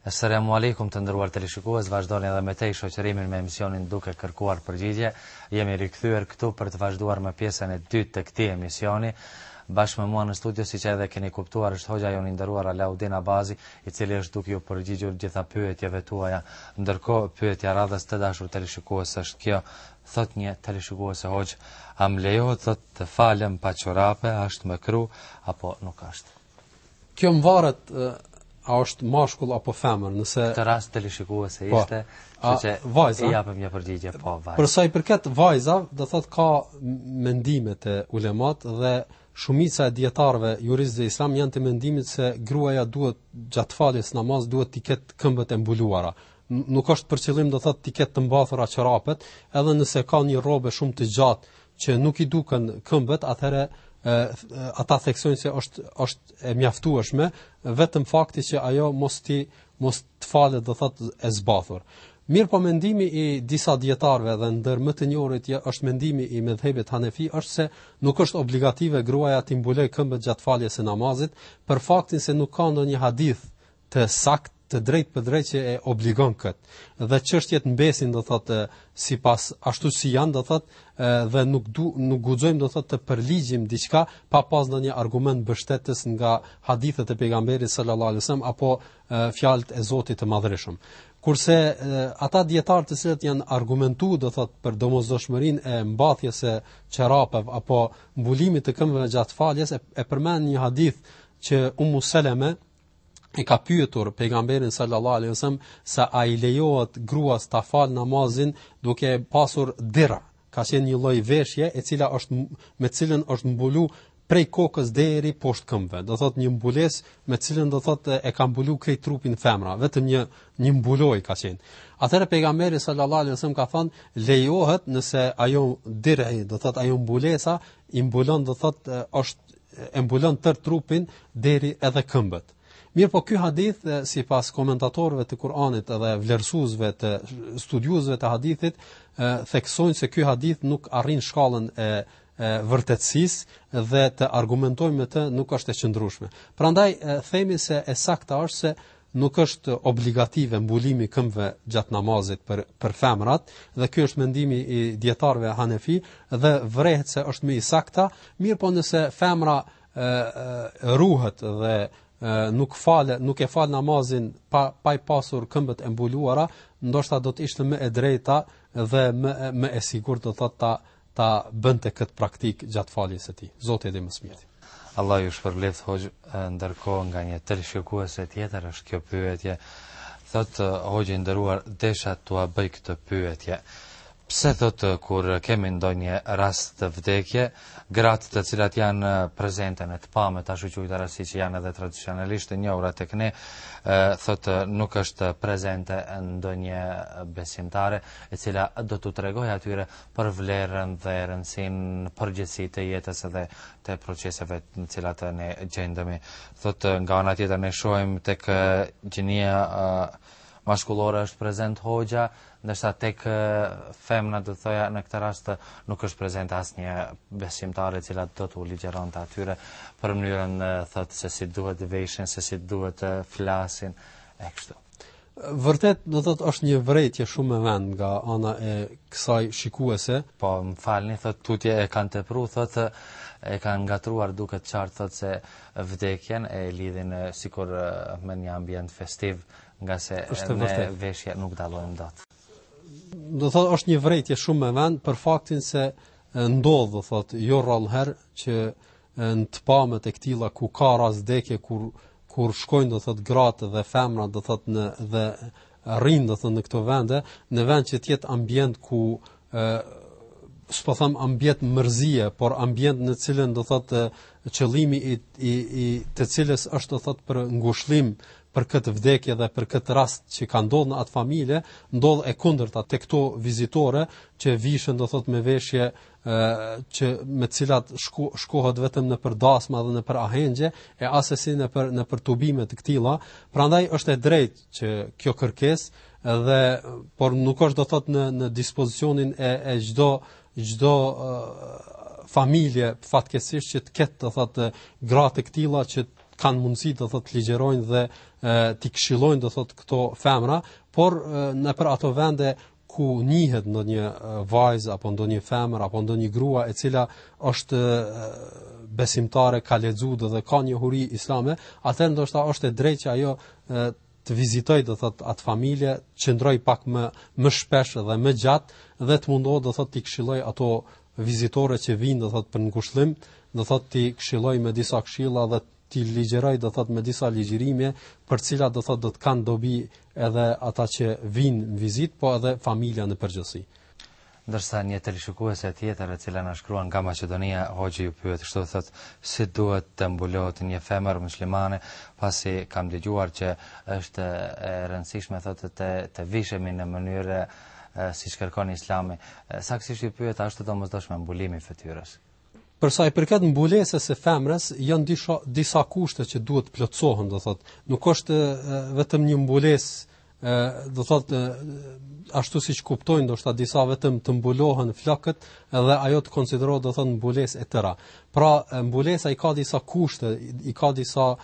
Eselamu Alejkum të nderuar teleshikues, vazhdoni edhe më tej shoqërimin me emisionin Duke kërkuar përgjigje. Jemi rikthyer këtu për të vazhduar me pjesën e dytë të këtij emisioni. Bashkë me mua në studio siç edhe keni kuptuar është hoxha jonë i nderuar Alaudin Abazi, i cili është duke ju përgjigjur gjitha pyetjeve tuaja. Ndërkohë pyetja e radhës të dashur teleshikues është kjo, thot një teleshikues e hoxh, a më lejohet thot të falem pa çorape, a është mekruh apo nuk është? Kjo mvaret a është mashkull apo femër, nëse Këtë rast teleshikuese po, ishte, po, që vajza i japim një përgjigje, po vajza. Për sa i përket vajza, do thot ka mendime ulemat dhe shumica e dijetarëve juristëve islamë janë të mendimit se gruaja duhet gjatë faljes namaz duhet t'i ketë këmbët e mbuluara. Nuk është për qëllim do thot t'i ketë të mbathura çorapet, edhe nëse ka një rrobë shumë të gjatë që nuk i duken këmbët, atëherë ata theksojnë se është është e mjaftueshme vetëm fakti që ajo mos t'i mos të falet do thot e zbathur. Mirëpo mendimi i disa dijetarëve dhe ndër më të njohurit është mendimi i medhhebit Hanefi është se nuk është obligative gruaja t'i mbulojë këmbët gjatë faljes së namazit për faktin se nuk ka ndonjë hadith të saktë, të drejtpërdrejtë që e obligon këtë. Dhe çështjet mbesin do thotë sipas ashtu si janë do thotë dhe nuk du, nuk guxojmë do thotë të përligjim diçka pa pas ndonjë argument mbështetës nga hadithet e pejgamberit sallallahu alajhi wasallam apo fjalët e Zotit të Madhërishëm. Kurse ata dijetarë të cilët janë argumentuar do thot për domosdoshmërinë e mbathjes së çorapeve apo mbulimit të këmbëve gjatë faljes e, e përmendin një hadith që Ummu Seleme e ka pyetur pejgamberin sallallahu alaihi wasallam se a i lejohet gruas ta fal namazin duke pasur dir'a, ka qenë një lloj veshje e cila është me të cilën është mbulu prej kokës deri poshtë këmbëve. Do thotë një mbulesë me të cilën do thotë e ka mbulu krejt trupin femra, vetëm një një mbulojë ka qenë. Atëherë pejgamberi sallallahu alajhi wasallam ka thënë lejohet nëse ajo dir'i, do thotë ajo mbulesa i mbulon do thotë është e mbulon tërë trupin deri edhe këmbët. Mirëpo ky hadith sipas komentatorëve të Kur'anit dhe vlerësuesve të studiuesve të hadithit theksojnë se ky hadith nuk arrin shkallën e e vërtetësisë dhe të argumentojnë me të nuk është e qëndrueshme. Prandaj themi se e sakta është se Nuk është obligative mbulimi i këmbëve gjatë namazit për për femrat dhe ky është mendimi i dijetarëve hanefi dhe vërehet se është më i saktë, mirëpo nëse femra ë ruhet dhe nuk fal nuk e fal namazin pa pa i pasur këmbët e mbuluara, ndoshta do të ishte më e drejta dhe më më e sigurt do thotë ta ta bënte këtë praktikë gjatë faljes së tij. Zoti e di më së miri. Allahu ju shpërbleftë hoxhë ndërkohë nga një teleshikuese tjetër është kjo pyetje. Thot hoxhë i nderuar desha t'ua bëj këtë pyetje. Pse thot kur kemi ndonjë rast vdekje, gratë të cilat janë prezente në të pamet ashtu quajtura që janë edhe tradicionalisht të njohura tek ne, thot nuk është prezente ndonjë besimtare e cila do t'u tregojë atyre për vlerën dhe rëndësinë në përgjithësi të jetës edhe të proceseve në të cilat ne gjendemi. Thotë nga ana tjetër ne shohim tek gjinia mashkullore është prezent hoxha, ndërsa tek femna do thoja në këtë rast nuk është prezente asnjë besimtare e cila do t'u ligjëronte atyre për mënyrën thotë se si duhet të veshen, se si duhet të flasin e kështu. Vërtet, do thotë është një vërejtje shumë me vend nga ana e kësaj shikuese. Po, më falni, thotë tutje e kanë tepru, thotë e kanë ngatruar duket qartë, thotë se vdekjen e lidhin e, sikur me një ambient festiv, ngase në veshje nuk dallojnë dot. Do thotë është një vërejtje shumë me vend për faktin se ndodh, do thotë, jo rrallë herë që në të pamet e këtilla ku ka rast vdekje kur kur shkojnë do thot gratë dhe femrat do thot në dhe rrin do thot në këto vende në vend që të jetë ambient ku ë s'po them ambient mërzie por ambient në të cilën do thot qëllimi i i i të cilës është do thot për ngushëllim për këtë vdekje dhe për këtë rast që ka ndodhur në atë familje ndodh e kundërta tek këto vizitore që vishen do thot me veshje uh, që me të cilat shko, shkohet vetëm nëpër dasma dhe nëpër ahengje e asesi nëpër nëpër tubime të këtilla, prandaj është e drejtë që kjo kërkesë dhe por nuk është do të thotë në në dispozicionin e e çdo çdo familje fatkeqësisht që të ketë do të thotë gra të këtilla që kanë mundësi do të thotë ligjërojnë dhe t'i këshillojnë do të thotë këto femra, por nëpër ato vende ku njihet ndonjë vajzë apo ndonjë femër apo ndonjë grua e cila është besimtare ka lexuar dhe, dhe ka njohuri islame, atëherë ndoshta është e drejtë që ajo të vizitojë do thot atë familje, të qëndrojë pak më më shpesh dhe më gjatë dhe të mundohet do thot t'i këshillojë ato vizitore që vijnë do thot për ngushëllim, do thot t'i këshillojë me disa këshilla dhe T'i ligjërojë do thot me disa ligjërime për të cilat do thot do të kenë dobi edhe ata që vijnë në vizitë, po edhe familja në përgjithësi. Ndërsa një teleshikuese tjetër e cila na shkruan nga Maqedonia, Hoxhë ju pyet kështu thot, si duhet të mbulohet një femër muslimane, pasi kam dëgjuar që është e rëndësishme thot të të vishemi në mënyrë siç kërkon Islami. Saktësisht ju pyet a është domosdoshme mbulimi i fytyrës? Për sa i përket mbulesës së femrës, janë disa disa kushte që duhet të plotësohen, do thotë. Nuk është vetëm një mbulesë, do thotë ashtu siç kuptojnë ndoshta disa vetëm të mbulohen flokët dhe ajo të konsiderohet do thotë mbulesë e tëra. Pra mbulesa i ka disa kushte, i ka disa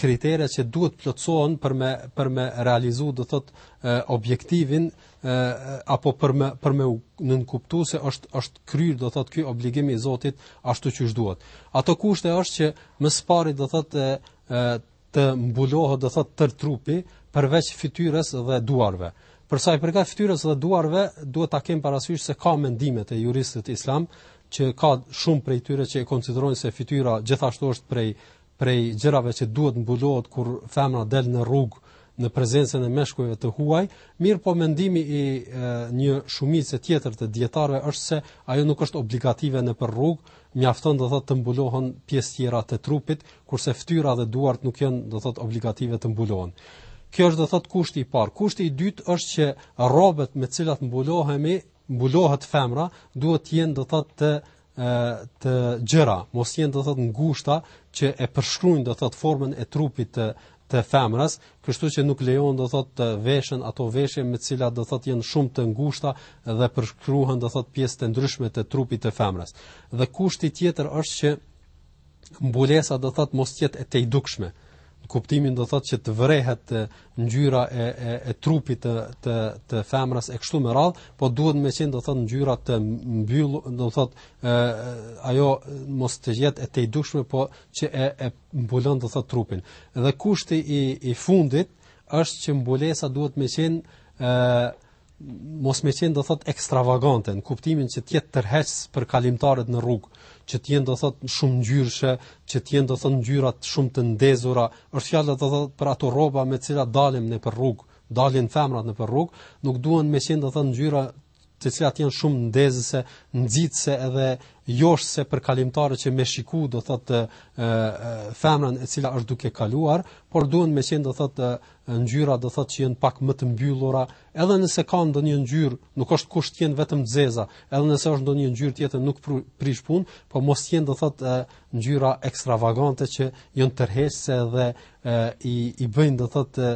kritere që duhet plotësohen për me për me realizu do thotë objektivin apo për me për me nënkuptu se është është kryer do thotë ky obligim i Zotit ashtu siç duhet. Ato kushte është që më së pari do thotë të mbulohet do thotë tër trupi përveç fytyrës dhe duarve. Për sa i përket fytyrës dhe duarve duhet ta kemi parasysh se ka mendime te juristët islam që ka shumë prej tyre që e konsiderojnë se fytyra gjithashtu është prej prej gjërave që duhet mbulohet kur femra del në rrugë në prezencën e meshkujve të huaj, mirëpo mendimi i e, një shumice tjetër të dijetarëve është se ajo nuk është obligative nëpër rrugë, mjafton do thot të mbulohen pjesë tjera të trupit, kurse fytyra dhe duart nuk janë do thot obligative të mbulohen. Kjo është do thot kushti i parë. Kushti i dytë është që rrobat me të cilat mbulohemi, mbulohet femra, duhet të jenë do thot të të gjëra, mos jenë do thot ngushta që e përshkruajnë do thot formën e trupit të të femrës, kështu që nuk lejohet do thot të veshen ato veshje me të cilat do thot janë shumë të ngushta dhe përshkruhen do thot pjesë të ndryshme të trupit të femrës. Dhe kushti tjetër është që mbulesa do thot mos të jetë e tejdukshme në kuptimin do thot që të vërehet ngjyra e e e trupit të të të femrës e kështu me radhë, po duhet me qenë do thot ngjyra të mbyllura, do thot ë ajo mos të jetë e tejdukshme, po që e e mbulon do thot trupin. Dhe kushti i i fundit është që mbulesa duhet me qenë ë mos me qenë do thot ekstravagante në kuptimin që të jetë tërheqëse për kalimtarët në rrugë, që të jenë do thot shumëngjyrëshe, që të jenë do thot ngjyra shumë të ndezura, është fjala do thot për ato rroba me të cilat dalim nëpër rrugë, dalin femrat nëpër rrugë, nuk duhen me qenë do thot ngjyra të cilat janë shumë ndezëse, nxitëse edhe joshëse për kalimtarët që me shiku do thotë femrën e cila është duke kaluar, por duhen me qenë do thotë ngjyra do thotë që janë pak më të mbyllura, edhe nëse ka ndonjë ngjyrë, nuk është kusht të jenë vetëm të zeza, edhe nëse është ndonjë ngjyrë tjetër nuk prish punë, po mos të jenë do thotë ngjyra ekstravagante që janë tërheqëse dhe e, i i bëjnë do thotë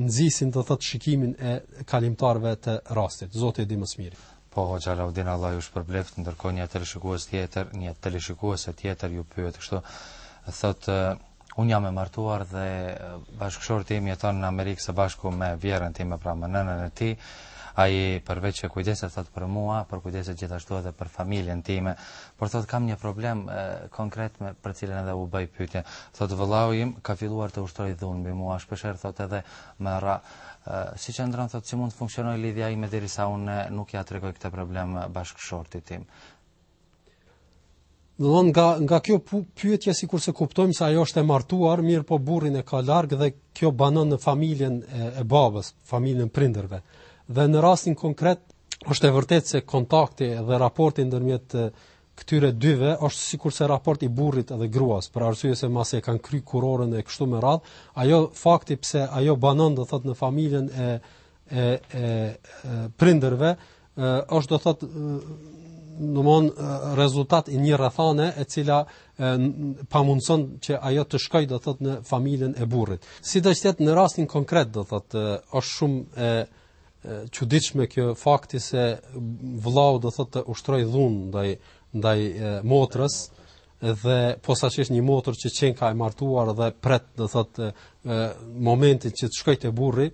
nxisin do thotë shikimin e kalimtarëve të rastit. Zoti e di më së miri. Po, hoxhë Alaudin, Allah ju shpërbleftë, ndërkohë një teleshikues tjetër, një teleshikuese tjetër ju pyet, kështu, thotë, Unë jam e martuar dhe bashkëshorti im jeton në Amerikë së bashku me vjehrrën time pra me nënën e tij. Ai përveç që kujdeset thot për mua, përkujdeset gjithashtu edhe për familjen time. Por thot kam një problem e, konkret me për cilën edhe ju bëj pyetje. Thot vëllai im ka filluar të ushtrojë dhunë mbi mua, shpeshherë thot edhe më rreh. E, si qëndron thot si mund të funksionojë lidhja ime derisa unë nuk ia tregoj këtë problem bashkëshortit tim. Nga nga kjo pyetje sikurse kuptojmë se ajo është e martuar, mirëpo burrin e ka larg dhe kjo banon në familjen e, e babës, familjen e prindërve. Dhe në rastin konkret është e vërtetë se kontakti dhe raporti ndërmjet këtyre dyve është sikurse raporti i burrit dhe gruas, për arsye se masi kanë kry kurorën e kështu me radh, ajo fakti pse ajo banon do thot në familjen e e e prindërve është do thot domthon rezultat i një rrethane e cila pamundson që ajo të shkoj do thot në familjen e burrit. Sidoqoftë në rastin konkret do thot është shumë e çuditshme kjo fakti se vllau do thot të ushtroj dhunë ndaj ndaj motrës dhe posaçërisht një motër që qenka e martuar dhe pret do thotë momentin që të shkojë te burri,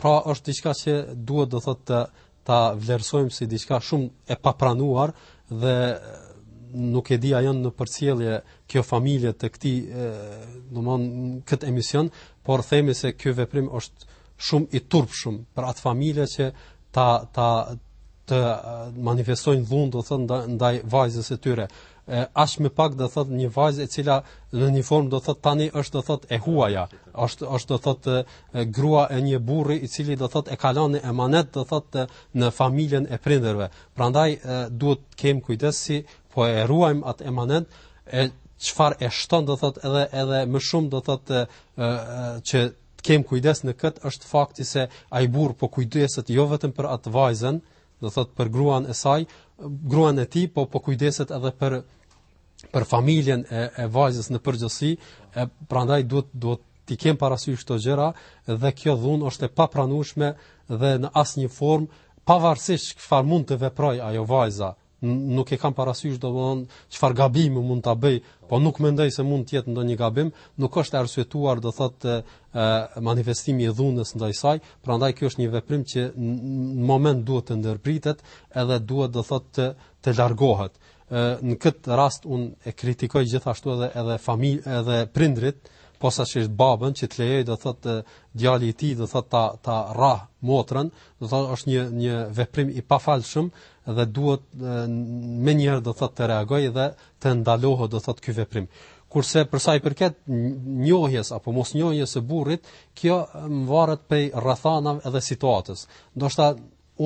pra është diçka që duhet do thotë ta vlerësojmë si diçka shumë e papranuar dhe nuk e di a janë në përcjellje kjo familje të këtë domthon kët emision, por themi se ky veprim është shumë i turpshëm për atë familje që ta ta të manifestojnë dhunë do thotë ndaj vajzës së tyre e aq më pak do thot një vajzë e cila në një formë do thot tani është do thot e huaja është është do thot grua e një burri i cili do thot e ka lënë emanet do thot në familjen e prindërve prandaj duhet të kemi kujdes si po e ruajmë atë emanet e çfarë e shton do thot edhe edhe më shumë do thot që të kemi kujdes në kët është fakti se ai burr po kujdeset jo vetëm për atë vajzën do të thotë për gruan e saj, gruan e tij po po kujdeset edhe për për familjen e e vajzës në përgjithësi, e prandaj duhet duhet t'i kemi parasysh këto gjëra dhe kjo dhunë është e papranueshme dhe në asnjë formë pavarësisht çfarë mund të veproj ajo vajza nuk e kam parasysh do të thonë çfarë gabimi mund ta bëj, po nuk mendoj se mund të jetë ndonjë gabim, nuk është e arsyetuar do thotë manifestimi i dhunës ndaj saj, prandaj kjo është një veprim që në moment duhet të ndërpritet edhe duhet do thotë të të largohet. Në këtë rast un e kritikoj gjithashtu edhe edhe familj edhe prindrit, posaçërisht babën që të lejoj do thotë djali i tij do thotë ta ta rrah motrën, do thotë është një një veprim i pafalshëm dhe duhet menjëherë do thotë të reagoj dhe të ndalohet do thot ky veprim. Kurse për sa i përket njohjes apo mosnjohjes së burrit, kjo varet prej rrethanave edhe situatës. Ndoshta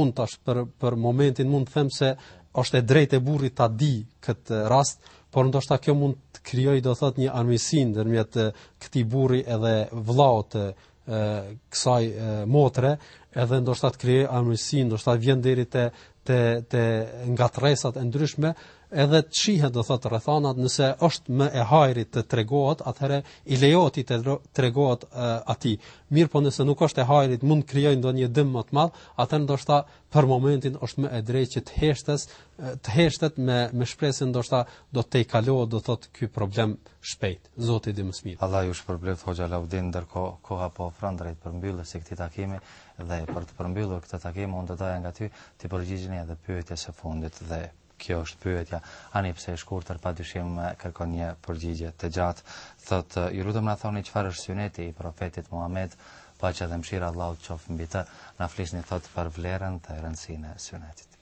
un tash për për momentin mund të them se është e drejtë e burrit ta di këtë rast, por ndoshta kjo mund të krijojë do thot një armiqësi ndërmjet këtij burri edhe vëllaut të kësaj motre edhe ndoshta të krijojë armiqësi, ndoshta vjen deri te te te ngatërresat e ndryshme, edhe të shihet do thotë rrethanat nëse është më e hajrit të tregohet, atëherë i lejohet të tregohet atij. Mirëpo nëse nuk është e hajrit, mund të krijojë ndonjë dëm më të madh, atëherë ndoshta për momentin është më e drejtë që të heshtes, të heshtet me me shpresën ndoshta do të tejkalohet do thotë ky problem shpejt. Zoti e di më së miri. Allah ju shpërbleft Hoxha Laudin, ndërkohë koha po afron drejt përmbylljes së këtij takimi dhe për të përmbyllur këtë takim unë do doja nga ty të përgjigjeni edhe pyetjes së fundit dhe kjo është pyetja. Ani pse e shkurtër pa dyshim kërkon një përgjigje të gjatë. Thot ju lutem na thoni çfarë është syneti i profetit Muhammed, paqja dhe mëshira e Allahut qoftë mbi të. Na flisni thot për vlerën dhe rëndësinë e synetit.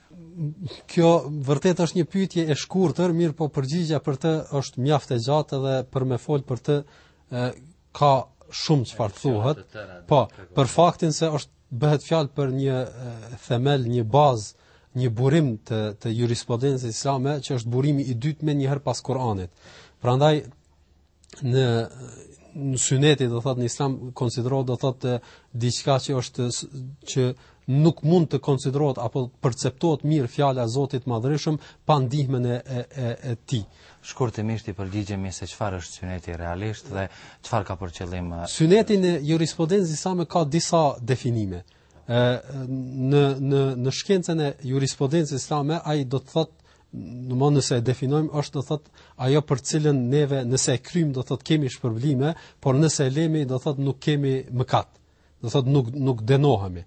Kjo vërtet është një pyetje e shkurtër, mirëpo përgjigja për të është mjaft e gjatë dhe për me fol për të e, ka shumë çfarë thuhet. Po, për faktin se është bëhet fjalë për një e, themel, një bazë, një burim të të jurisprudencës islame që është burimi i dytë menjëherë pas Kuranit. Prandaj në në synetit do thotë në islam konsiderohet do thotë diçka që është që nuk mund të konsiderohet apo perceptohet mirë fjala e Zotit Madhërishëm pa ndihmën e e e, e tij. Shkurtimisht i përgjigjemi se çfarë është syneti realisht dhe çfarë ka për qëllim. Syneti në jurisprudencë islame ka disa definime. ë në në në shkencën e jurisprudencës islame ai do të thotë në më nëse e definojmë, është do thot ajo për cilën neve nëse e krym do thot kemi shpërblime, por nëse e lemi do thot nuk kemi mëkat. Do thot nuk nuk dënohemi.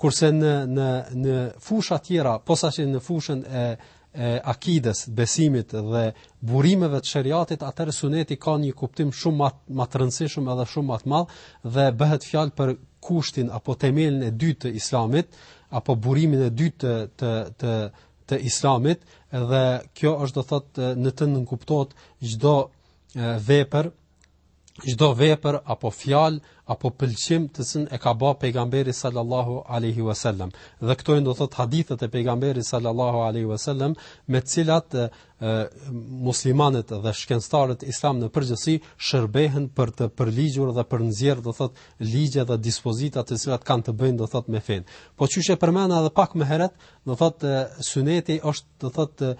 Kurse në në në fusha tjera, posaçërisht në fushën e e akides, besimit dhe burimeve të shariatit, atëherë suneti ka një kuptim shumë më më të rëndësishëm edhe shumë më të madh dhe bëhet fjalë për kushtin apo themelin e dytë të islamit apo burimin e dytë të të të të islamit dhe kjo është do thot në të nënkuptohet çdo vepër çdo vepër apo fjalë apo pëlqim të cilën e ka bë pejgamberi sallallahu alaihi wasallam dhe këto janë do thot hadithet e pejgamberit sallallahu alaihi wasallam me të cilat e, muslimanët dhe shkencëtarët islam në përgjithësi shërbehen për të përligjur dhe për nxjerr do thot ligje dhe dispozita të cilat kanë të bëjnë do thot me fen. Po qysh e përmenda edhe pak më herët Do thotë syneti është do thotë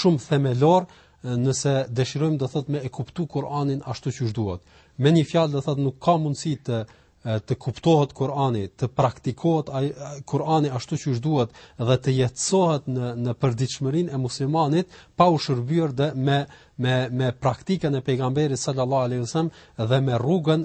shumë themelor nëse dëshirojmë do thotë me e kuptu Kur'anin ashtu siç duhet. Me një fjalë do thotë nuk ka mundësi të të kuptohet Kur'ani, të praktikohet ai Kur'ani ashtu siç duhet dhe të jetësohet në në përditshmërinë e muslimanit pa u shërbyer dhe me me me praktikën e pejgamberit sallallahu alaihi wasallam dhe me rrugën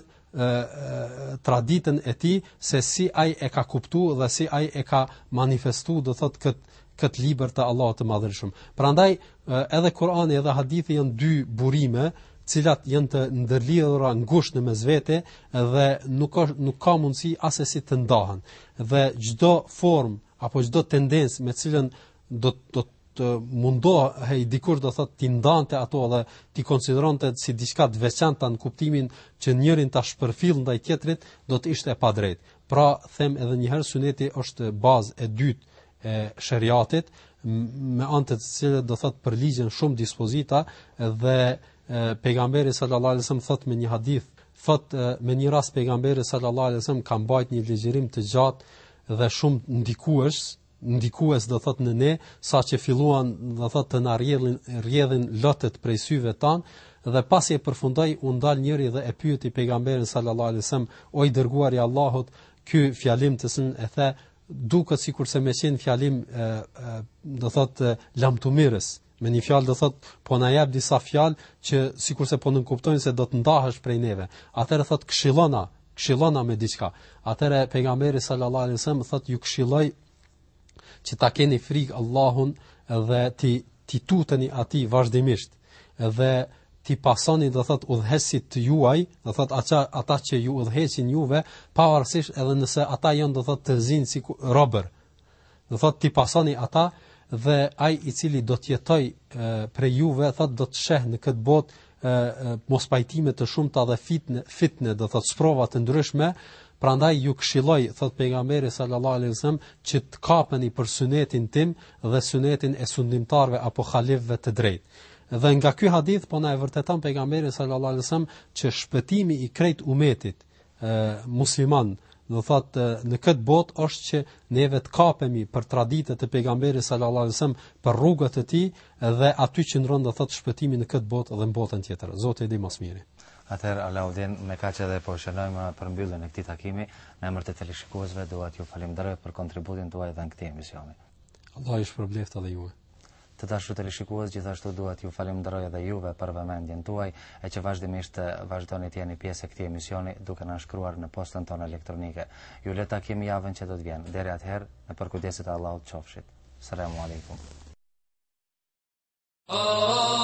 traditën e tij se si ai e ka kuptuar dhe si ai e ka manifestuar do thot kët kët libër të Allahut të Madhërishëm. Prandaj edhe Kurani edhe hadithi janë dy burime, të cilat janë të ndërlidhura ngushtë në mes vete dhe nuk ka nuk ka mundësi asesi të ndahen. Dhe çdo formë apo çdo tendencë me cilën do do të mundohej dikush do thotë ti ndante ato dhe ti konsideronte si diçka të veçantë në kuptimin që njërin ta shpërfill ndaj tjetrit, do të ishte e padrejtë. Pra them edhe një herë suneti është bazë e dytë e sheriatit me anë të të cilës do thotë përligjen shumë dispozita dhe pejgamberi sallallahu alajhi wasallam thotë me një hadith thot me një rast pejgamberi sallallahu alajhi wasallam ka mbajt një ligjërim të gjatë dhe shumë ndikues ndikues do thot në ne, saqë filluan do thot të na rrjedhin rrjedhin lotet prej syve tan dhe pasi e përfundoi u ndal njëri dhe e pyeti pejgamberin sallallahu alajhi wasallam o i dërguari i Allahut ky fjalim të sin e the duket sikurse me qenë fjalim e, e, do thot lamtumirës Me një fjalë do thot, po na jap disa fjalë që sikurse po nënkuptojnë se do të ndahesh prej neve. Atëherë thot këshillona, këshillona me diçka. Atëherë pejgamberi sallallahu alajhi wasallam thot ju këshilloj që ta keni frikë Allahun dhe ti ti tuteni atij vazhdimisht dhe ti pasoni do thot udhëheqësit të juaj, do thot ata ata që ju udhëheqin juve, pavarësisht edhe nëse ata janë do thot të zinë si robër. Do thotë ti pasoni ata dhe ai i cili do të jetoj prej juve, thotë do të sheh në këtë botë mospajtime të shumta dhe fitne, fitne do thotë sprova të ndryshme, prandaj ju këshilloj thot pejgamberi sallallahu alaihi wasallam që të kapeni për sunetin tim dhe sunetin e sundimtarve apo halifëve të drejtë. Dhe nga ky hadith po na e vërteton pejgamberi sallallahu alaihi wasallam që shpëtimi i krejt umetit musliman, do thot në këtë botë është që neve të kapemi për traditën e pejgamberit sallallahu alajhi wasallam, për rrugët e tij dhe aty qëndron do thot shpëtimi në këtë botë dhe në botën tjetër. Zoti e di më së miri. Atëherë Alaudin me kaq edhe po shënojmë përmbylljen e këtij takimi, në emër të teleshikuesve dua t'ju falenderoj për kontributin tuaj në këtë emision. Allah ju shpërbleftë edhe juve. Të dashur teleshikues, gjithashtu dua t'ju falënderoj edhe juve për vëmendjen tuaj e që vazhdimisht vazhdoni të jeni pjesë e këtij emisioni duke na shkruar në postën tonë elektronike. Ju lë takim javën që do të vjen. Deri atëherë, në përkujdesjen e Allahut qofshit. Selamun alejkum. Oh, oh, oh.